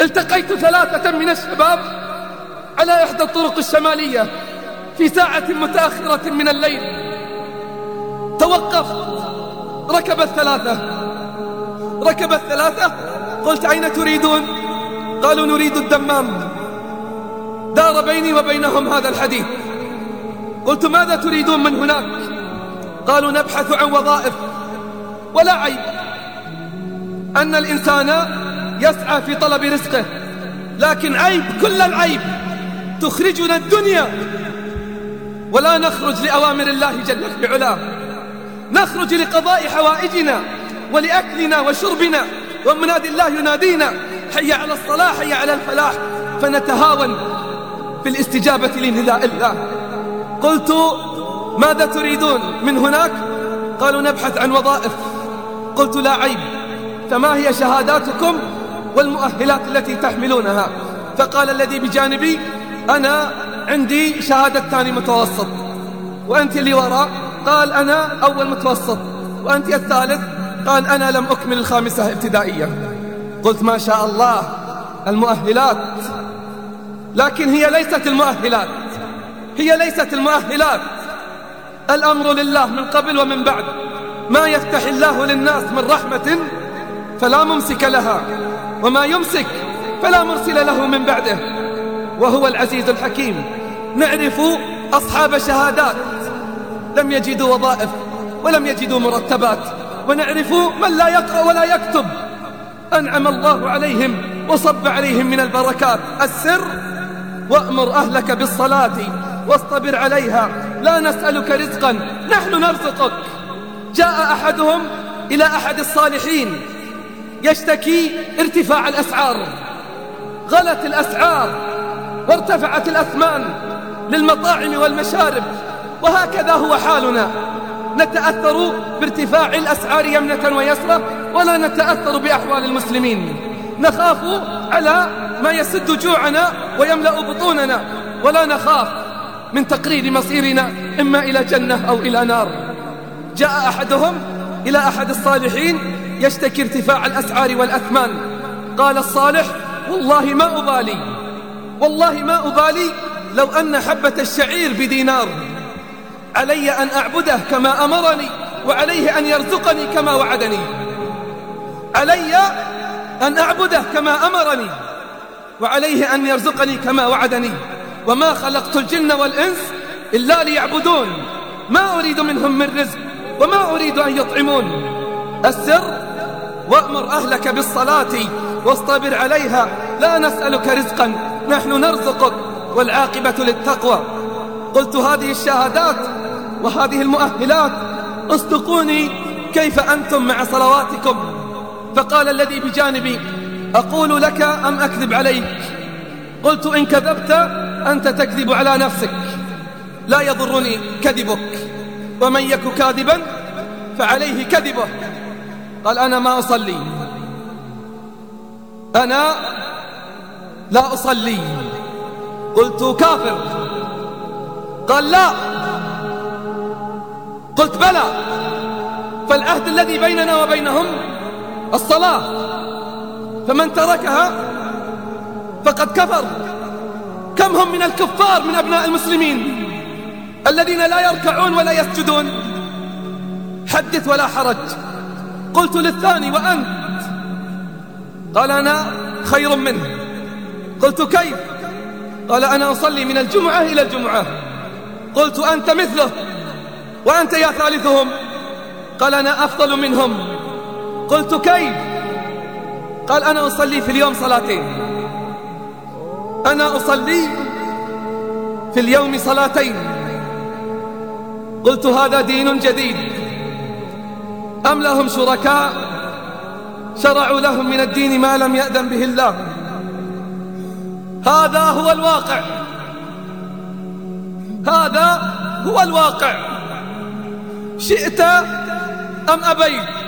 التقيت ثلاثة من الشباب على إحدى الطرق الشمالية في ساعة متأخرة من الليل. توقفت. ركب الثلاثة. ركب الثلاثة. قلت أين تريدون؟ قالوا نريد الدمام. دار بيني وبينهم هذا الحديث. قلت ماذا تريدون من هناك؟ قالوا نبحث عن وظائف. ولا عيب أن الإنسان يسعى في طلب رزقه. لكن عيب كل العيب. تخرجنا الدنيا ولا نخرج لأوامر الله جل في علاه. نخرج لقضاء حوائجنا ولأكلنا وشربنا. ومنادي الله ينادينا حي على الصلاة حي على الفلاح. فنتهاون في الاستجابة لنداء الله. قلت ماذا تريدون من هناك؟ قالوا نبحث عن وظائف. قلت لا عيب. فما هي شهاداتكم والمؤهلات التي تحملونها. فقال الذي بجانبي أنا عندي شهادة ثاني متوسط. وأنت اللي وراء؟ قال أنا أول متوسط. وأنت الثالث؟ قال أنا لم أكمل الخامسة ابتدائية قلت ما شاء الله المؤهلات. لكن هي ليست المؤهلات. هي ليست المؤهلات. الأمر لله من قبل ومن بعد. ما يفتح الله للناس من رحمة فلا ممسك لها. وما يمسك فلا مرسل له من بعده. وهو العزيز الحكيم. نعرف أصحاب شهادات. لم يجدوا وظائف ولم يجدوا مرتبات. ونعرف من لا يقرأ ولا يكتب. أنعم الله عليهم وصب عليهم من البركات. السر وأمر أهلك بالصلاة واصطبر عليها. لا نسألك رزقا. نحن نرزقك. جاء أحدهم إلى أحد الصالحين. يشتكي ارتفاع الأسعار. غلت الأسعار وارتفعت الأثمان للمطاعم والمشارب وهكذا هو حالنا. نتأثر بارتفاع الأسعار يمنة ويسرة ولا نتأثر بأحوال المسلمين. نخاف على ما يسد جوعنا ويملأ بطوننا ولا نخاف من تقرير مصيرنا إما إلى جنة أو إلى نار. جاء أحدهم إلى أحد الصالحين يشتكي ارتفاع الأسعار والأثمان. قال الصالح والله ما أبالي. والله ما أبالي لو أن حبة الشعير بدينار. علي أن أعبده كما أمرني وعليه أن يرزقني كما وعدني. علي أن أعبده كما أمرني وعليه أن يرزقني كما وعدني. وما خلقت الجن والإنس إلا ليعبدون. ما أريد منهم من رزق وما أريد أن يطعمون. السر وأمر أهلك بالصلاة واصطبر عليها. لا نسألك رزقا نحن نرزقك والعاقبة للتقوى. قلت هذه الشهادات وهذه المؤهلات اصدقوني كيف أنتم مع صلواتكم؟ فقال الذي بجانبي أقول لك أم أكذب عليك؟ قلت إن كذبت أنت تكذب على نفسك. لا يضرني كذبك ومن يك كاذبا فعليه كذبه. قال أنا ما أصلي. أنا لا أصلي. قلت كافر. قال لا. قلت بلى. فالعهد الذي بيننا وبينهم الصلاة. فمن تركها فقد كفر. كم هم من الكفار من أبناء المسلمين الذين لا يركعون ولا يسجدون. حدث ولا حرج. قلت للثاني وأنت؟ قال أنا خير منه. قلت كيف؟ قال أنا أصلي من الجمعة إلى الجمعة. قلت أنت مثله وأنت يا ثالثهم. قال أنا أفضل منهم. قلت كيف؟ قال أنا أصلي في اليوم صلاتين. أنا أصلي في اليوم صلاتين. قلت هذا دين جديد. أم لهم شركاء؟ شرعوا لهم من الدين ما لم يأذن به الله. هذا هو الواقع. هذا هو الواقع. شئت أم أبيت؟